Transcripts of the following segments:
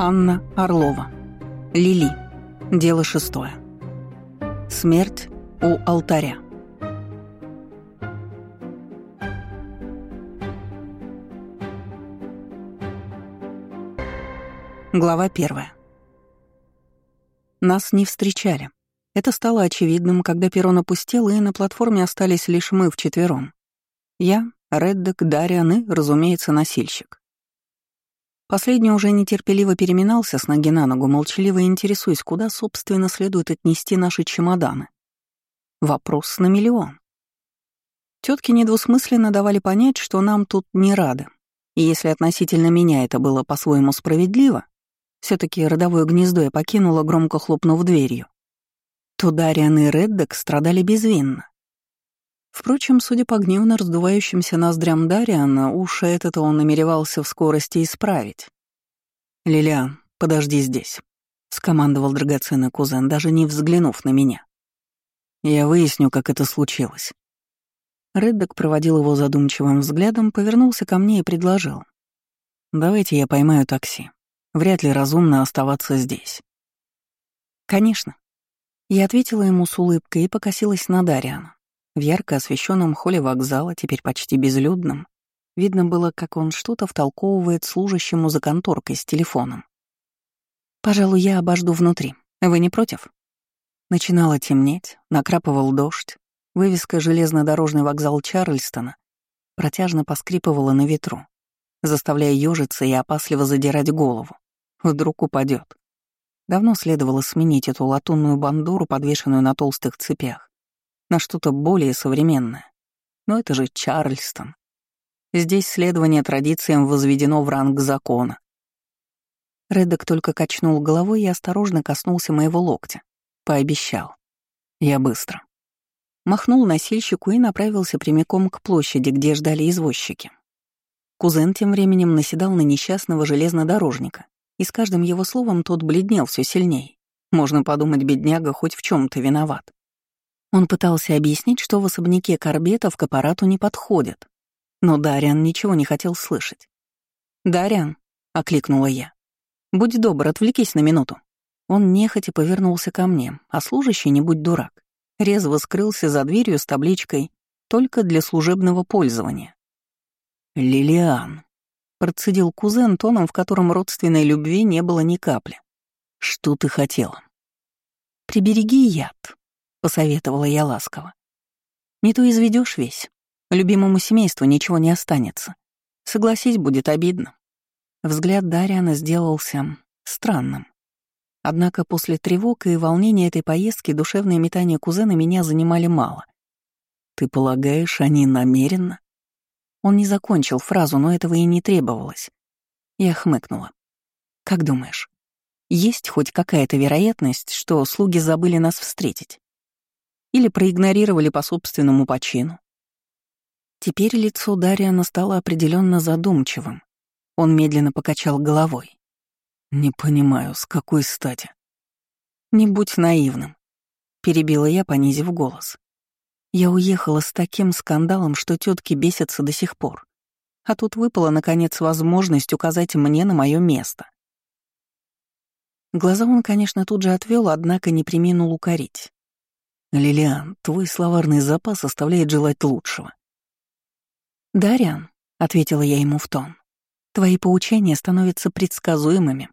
Анна Орлова. Лили. Дело шестое. Смерть у алтаря. Глава первая. Нас не встречали. Это стало очевидным, когда перрон опустел, и на платформе остались лишь мы вчетвером. Я, Реддок, Дариан и, разумеется, носильщик. Последний уже нетерпеливо переминался с ноги на ногу, молчаливо интересуясь, куда, собственно, следует отнести наши чемоданы. Вопрос на миллион. Тетки недвусмысленно давали понять, что нам тут не рады. И если относительно меня это было по-своему справедливо, все таки родовое гнездо я покинула, громко хлопнув дверью, то Дариан и Реддек страдали безвинно. Впрочем, судя по гневно раздувающимся ноздрям Дариана, уши этот он намеревался в скорости исправить. «Лилиан, подожди здесь», — скомандовал драгоценный кузен, даже не взглянув на меня. «Я выясню, как это случилось». Реддок проводил его задумчивым взглядом, повернулся ко мне и предложил. «Давайте я поймаю такси. Вряд ли разумно оставаться здесь». «Конечно». Я ответила ему с улыбкой и покосилась на Дариана. В ярко освещенном холле вокзала, теперь почти безлюдном, видно было, как он что-то втолковывает служащему за конторкой с телефоном. «Пожалуй, я обожду внутри. Вы не против?» Начинало темнеть, накрапывал дождь, вывеска «Железнодорожный вокзал Чарльстона» протяжно поскрипывала на ветру, заставляя ёжиться и опасливо задирать голову. Вдруг упадет. Давно следовало сменить эту латунную бандуру, подвешенную на толстых цепях на что-то более современное. Но это же Чарльстон. Здесь следование традициям возведено в ранг закона. Реддок только качнул головой и осторожно коснулся моего локтя. Пообещал. Я быстро. Махнул носильщику и направился прямиком к площади, где ждали извозчики. Кузен тем временем наседал на несчастного железнодорожника, и с каждым его словом тот бледнел все сильней. Можно подумать, бедняга хоть в чем то виноват. Он пытался объяснить, что в особняке Корбетов к аппарату не подходят. Но Дариан ничего не хотел слышать. «Дариан», — окликнула я, — «будь добр, отвлекись на минуту». Он нехотя повернулся ко мне, а служащий, не будь дурак, резво скрылся за дверью с табличкой «Только для служебного пользования». «Лилиан», — процедил кузен тоном, в котором родственной любви не было ни капли. «Что ты хотела?» «Прибереги яд», — посоветовала я ласково. «Не то изведешь весь. Любимому семейству ничего не останется. Согласись, будет обидно». Взгляд Дариана сделался странным. Однако после тревог и волнения этой поездки душевные метания кузена меня занимали мало. «Ты полагаешь, они намеренно?» Он не закончил фразу, но этого и не требовалось. Я хмыкнула. «Как думаешь, есть хоть какая-то вероятность, что слуги забыли нас встретить?» Или проигнорировали по собственному почину. Теперь лицо Дариана стало определенно задумчивым. Он медленно покачал головой. «Не понимаю, с какой стати?» «Не будь наивным», — перебила я, понизив голос. Я уехала с таким скандалом, что тетки бесятся до сих пор. А тут выпала, наконец, возможность указать мне на мое место. Глаза он, конечно, тут же отвел, однако не приминул укорить. «Лилиан, твой словарный запас оставляет желать лучшего». «Дариан», — ответила я ему в тон, — «твои поучения становятся предсказуемыми».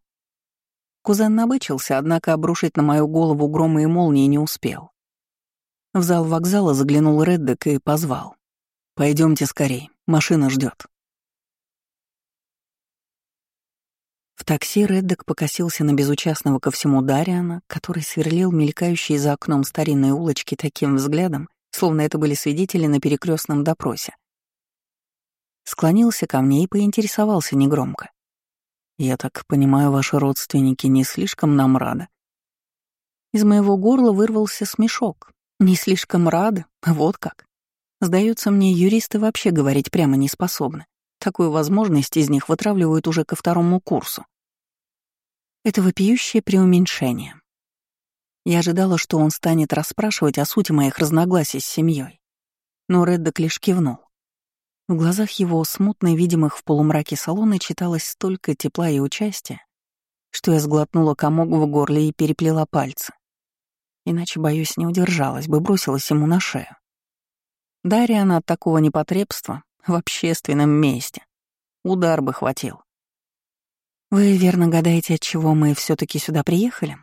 Кузен набычился, однако обрушить на мою голову громы и молнии не успел. В зал вокзала заглянул Реддек и позвал. Пойдемте скорей, машина ждет. В такси Реддек покосился на безучастного ко всему Дариана, который сверлил мелькающие за окном старинной улочки таким взглядом, словно это были свидетели на перекрестном допросе. Склонился ко мне и поинтересовался негромко. «Я так понимаю, ваши родственники не слишком нам рады?» Из моего горла вырвался смешок. «Не слишком рады? Вот как!» Сдается мне, юристы вообще говорить прямо не способны. Такую возможность из них вытравливают уже ко второму курсу. Это вопиющее преуменьшение. Я ожидала, что он станет расспрашивать о сути моих разногласий с семьей, но Реддок лишь кивнул. В глазах его, смутно видимых в полумраке салона, читалось столько тепла и участия, что я сглотнула комок в горле и переплела пальцы. Иначе, боюсь, не удержалась бы, бросилась ему на шею. Дарья она от такого непотребства в общественном месте. Удар бы хватил. «Вы верно гадаете, от чего мы все таки сюда приехали?»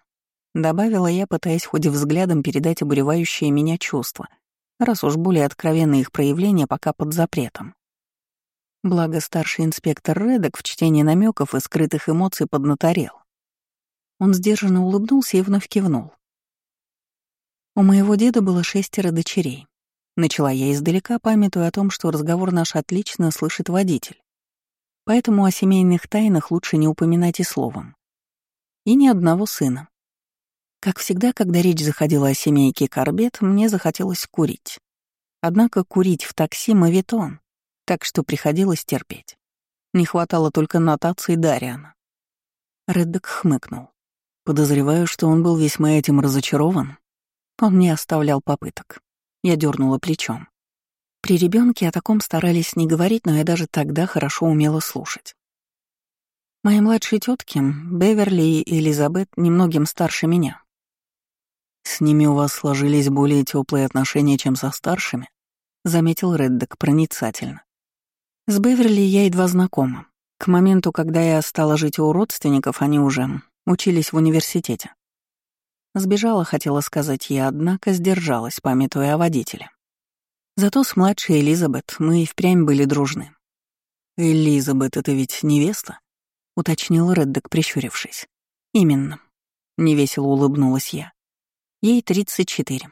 Добавила я, пытаясь хоть взглядом передать обуревающее меня чувства, раз уж более откровенные их проявления пока под запретом. Благо старший инспектор Редок в чтении намеков и скрытых эмоций поднаторел. Он сдержанно улыбнулся и вновь кивнул. У моего деда было шестеро дочерей. Начала я издалека, памятуя о том, что разговор наш отлично слышит водитель. Поэтому о семейных тайнах лучше не упоминать и словом. И ни одного сына. Как всегда, когда речь заходила о семейке Корбет, мне захотелось курить. Однако курить в такси мавитон, так что приходилось терпеть. Не хватало только нотации Дариана. Реддок хмыкнул. Подозреваю, что он был весьма этим разочарован. Он не оставлял попыток. Я дернула плечом. При ребенке о таком старались не говорить, но я даже тогда хорошо умела слушать. Мои младшие тетки, Беверли и Элизабет, немногим старше меня. «С ними у вас сложились более теплые отношения, чем со старшими», — заметил Реддок проницательно. «С Беверли я едва знакома. К моменту, когда я стала жить у родственников, они уже учились в университете. Сбежала, хотела сказать я, однако сдержалась, памятуя о водителе. Зато с младшей Элизабет мы и впрямь были дружны. «Элизабет — это ведь невеста?» — уточнил Реддек, прищурившись. «Именно». Невесело улыбнулась я. Ей 34.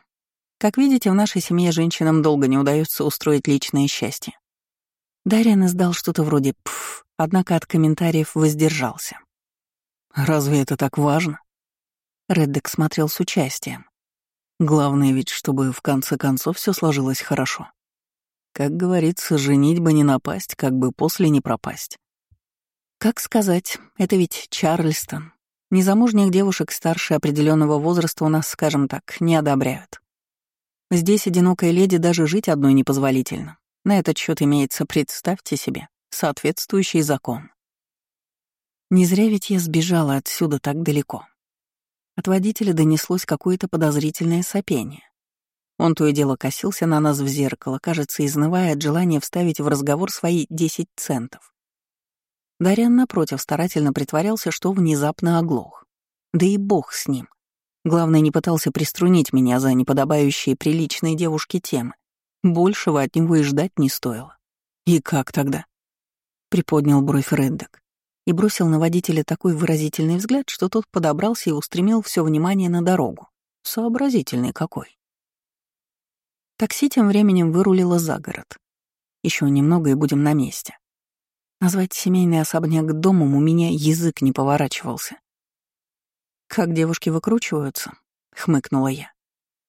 Как видите, в нашей семье женщинам долго не удается устроить личное счастье. Дарьян издал что-то вроде «пф», однако от комментариев воздержался. «Разве это так важно?» Реддек смотрел с участием. «Главное ведь, чтобы в конце концов все сложилось хорошо. Как говорится, женить бы не напасть, как бы после не пропасть». «Как сказать, это ведь Чарльстон, Незамужних девушек старше определенного возраста у нас, скажем так, не одобряют. Здесь одинокой леди даже жить одной непозволительно. На этот счет имеется, представьте себе, соответствующий закон. Не зря ведь я сбежала отсюда так далеко. От водителя донеслось какое-то подозрительное сопение. Он то и дело косился на нас в зеркало, кажется, изнывая от желания вставить в разговор свои 10 центов. Дарьян, напротив, старательно притворялся, что внезапно оглох. Да и бог с ним. Главное, не пытался приструнить меня за неподобающие приличные девушки темы. Большего от него и ждать не стоило. «И как тогда?» Приподнял бровь Реддок и бросил на водителя такой выразительный взгляд, что тот подобрался и устремил все внимание на дорогу. Сообразительный какой. Такси тем временем вырулило за город. Еще немного и будем на месте. Назвать семейный особняк домом у меня язык не поворачивался. «Как девушки выкручиваются?» — хмыкнула я.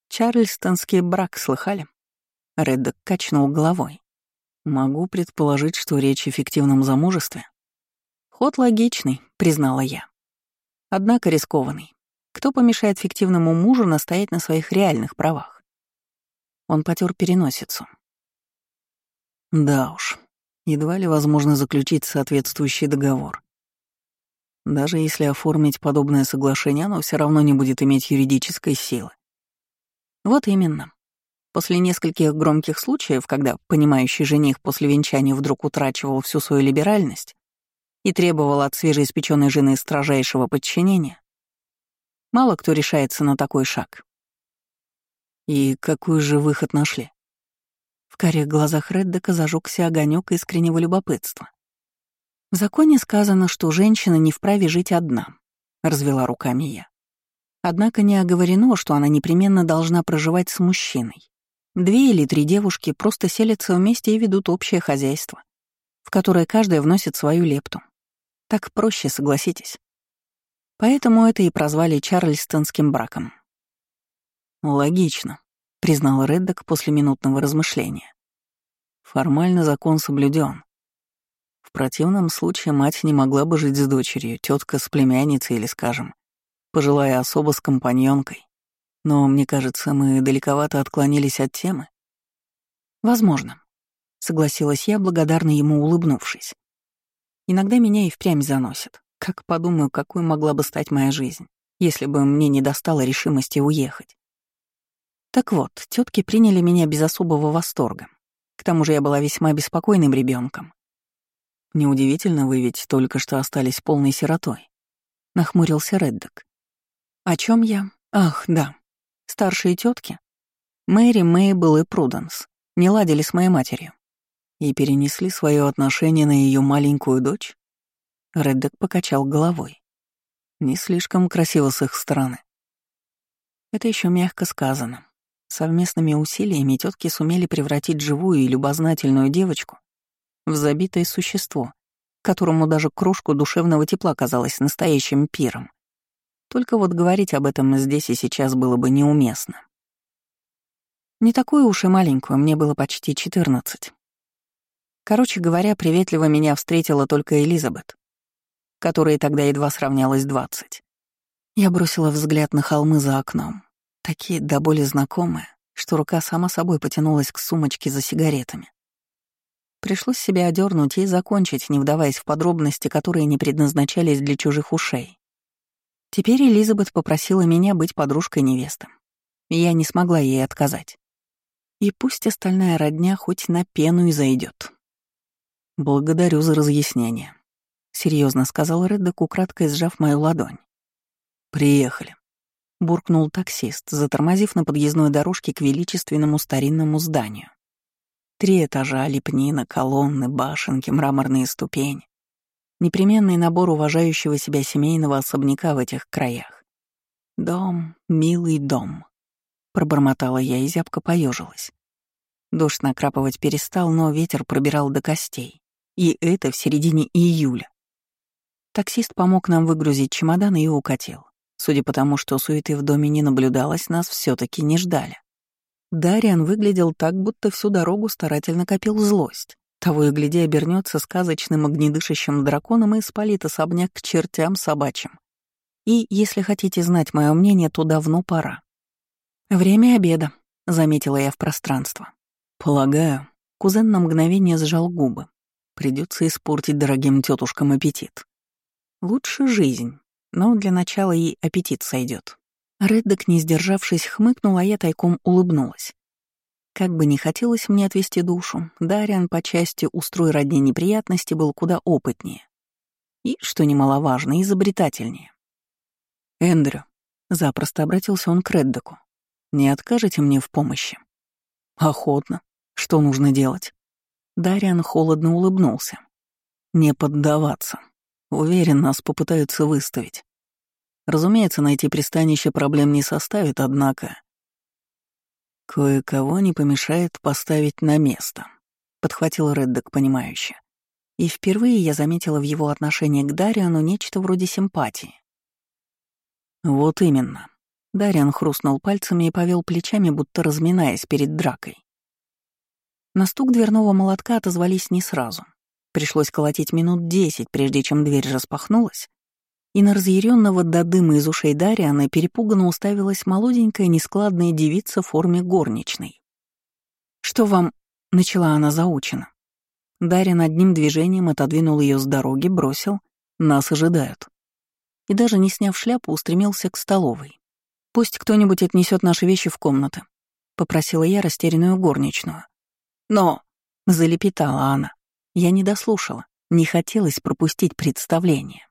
«Чарльстонский брак слыхали?» Реддок качнул головой. «Могу предположить, что речь о фиктивном замужестве». «Ход логичный», — признала я. Однако рискованный. Кто помешает фиктивному мужу настоять на своих реальных правах? Он потер переносицу. Да уж, едва ли возможно заключить соответствующий договор. Даже если оформить подобное соглашение, оно все равно не будет иметь юридической силы. Вот именно. После нескольких громких случаев, когда понимающий жених после венчания вдруг утрачивал всю свою либеральность и требовал от свежеиспеченной жены строжайшего подчинения, мало кто решается на такой шаг. И какой же выход нашли? В карих глазах Реддека зажегся огонек искреннего любопытства. «В законе сказано, что женщина не вправе жить одна», — развела руками я. Однако не оговорено, что она непременно должна проживать с мужчиной. Две или три девушки просто селятся вместе и ведут общее хозяйство, в которое каждая вносит свою лепту. Так проще, согласитесь. Поэтому это и прозвали Чарльстонским браком. Логично, признал Реддок после минутного размышления. Формально закон соблюден. В противном случае мать не могла бы жить с дочерью, тетка с племянницей или, скажем, пожилая особа с компаньонкой. Но, мне кажется, мы далековато отклонились от темы. Возможно, согласилась я, благодарно ему улыбнувшись. Иногда меня и впрямь заносит. Как подумаю, какой могла бы стать моя жизнь, если бы мне не достало решимости уехать. Так вот, тетки приняли меня без особого восторга. К тому же я была весьма беспокойным ребенком. Неудивительно, вы ведь только что остались полной сиротой. Нахмурился Реддок. О чем я? Ах, да. Старшие тетки, Мэри, Мейбл и Пруденс, не ладили с моей матерью и перенесли свое отношение на ее маленькую дочь? Реддок покачал головой. Не слишком красиво с их стороны. Это еще мягко сказано. Совместными усилиями тетки сумели превратить живую и любознательную девочку в забитое существо, которому даже крошку душевного тепла казалось настоящим пиром. Только вот говорить об этом здесь и сейчас было бы неуместно. Не такую уж и маленькую, мне было почти 14. Короче говоря, приветливо меня встретила только Элизабет, которой тогда едва сравнялось 20. Я бросила взгляд на холмы за окном, Такие до боли знакомые, что рука сама собой потянулась к сумочке за сигаретами. Пришлось себя одернуть и закончить, не вдаваясь в подробности, которые не предназначались для чужих ушей. Теперь Элизабет попросила меня быть подружкой невесты. Я не смогла ей отказать. И пусть остальная родня хоть на пену и зайдет. «Благодарю за разъяснение», — серьезно сказал Реддок, украдкой сжав мою ладонь. «Приехали» буркнул таксист, затормозив на подъездной дорожке к величественному старинному зданию. Три этажа, лепнина, колонны, башенки, мраморные ступени. Непременный набор уважающего себя семейного особняка в этих краях. «Дом, милый дом», — пробормотала я и зябко поежилась. Дождь накрапывать перестал, но ветер пробирал до костей. И это в середине июля. Таксист помог нам выгрузить чемоданы и укатил. Судя по тому, что суеты в доме не наблюдалось, нас все таки не ждали. Дариан выглядел так, будто всю дорогу старательно копил злость. Того и гляди обернется сказочным огнедышащим драконом и спалит особняк к чертям собачьим. И, если хотите знать мое мнение, то давно пора. «Время обеда», — заметила я в пространство. «Полагаю». Кузен на мгновение сжал губы. Придется испортить дорогим тетушкам аппетит. Лучше жизнь, но для начала и аппетит сойдет. Реддок, не сдержавшись, хмыкнул, а я тайком улыбнулась. Как бы не хотелось мне отвести душу, Дариан по части «устрой родни неприятности» был куда опытнее. И, что немаловажно, изобретательнее. «Эндрю», — запросто обратился он к Реддоку, — «не откажете мне в помощи?» «Охотно. Что нужно делать?» Дариан холодно улыбнулся. «Не поддаваться». Уверен, нас попытаются выставить. Разумеется, найти пристанище проблем не составит, однако... Кое-кого не помешает поставить на место, — подхватил Реддок понимающе. И впервые я заметила в его отношении к Дариану нечто вроде симпатии. Вот именно. Дариан хрустнул пальцами и повел плечами, будто разминаясь перед дракой. На стук дверного молотка отозвались не сразу. Пришлось колотить минут десять, прежде чем дверь распахнулась, и на разъяренного до дыма из ушей Дариана перепуганно уставилась молоденькая нескладная девица в форме горничной. «Что вам?» — начала она заучено. Дарьян одним движением отодвинул ее с дороги, бросил «Нас ожидают». И даже не сняв шляпу, устремился к столовой. «Пусть кто-нибудь отнесет наши вещи в комнаты», — попросила я растерянную горничную. «Но...» — залепетала она. Я не дослушала, не хотелось пропустить представление.